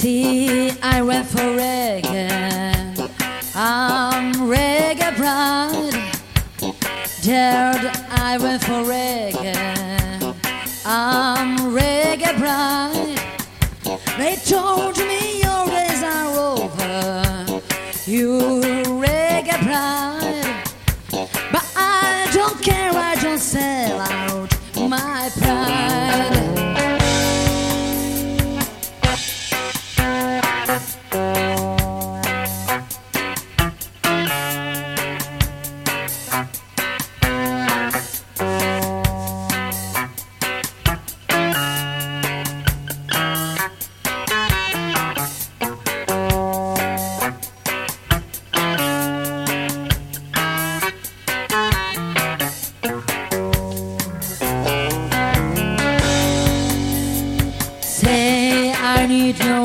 See, I went for reggae. I'm reggae proud. Dared, I went for reggae. I'm reggae bride. They told me your days are over. You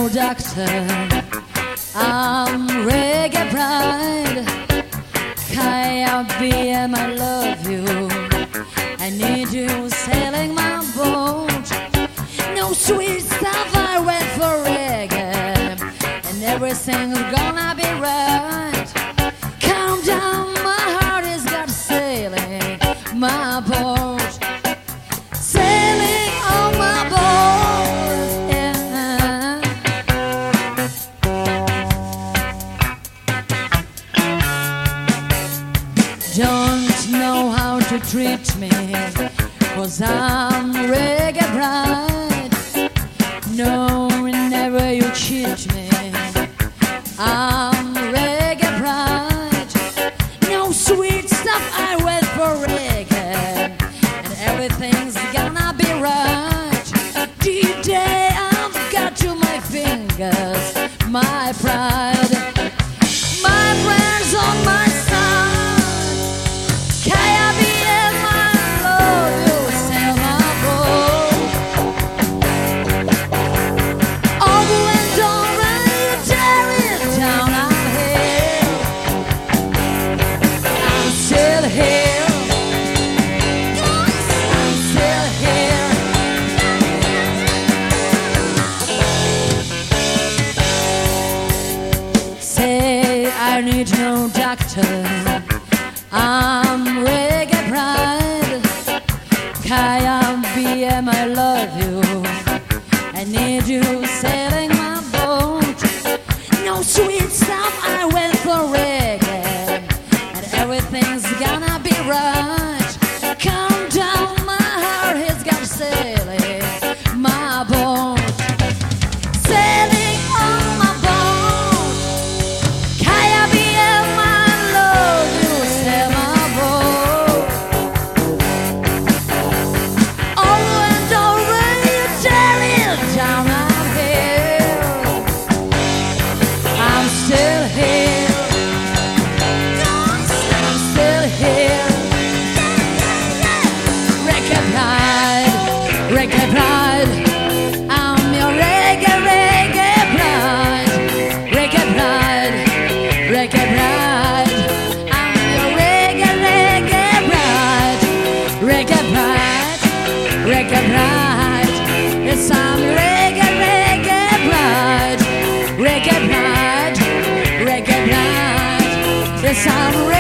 doctor. I'm reggae pride. Kaya BM, I love you. I need you sailing my boat. No sweet stuff, I went for reggae. And everything's gonna be right. Calm down, my heart is got sailing my treat me, cause I'm reggae bride. No, never you cheat me. I'm reggae bride. No sweet stuff, I went for reggae. And everything's I need no doctor. I'm reggae pride. BM, I love you. I need you sailing my boat. No sweet stuff, I went for reggae. And everything's gonna reggae pride. I'm your reggae, reggae pride, reggae pride, reggae pride. I'm your reggae, reggae pride, reggae pride, reggae pride. Yes, I'm reggae, reggae pride, reggae pride, reggae pride. Yes, I'm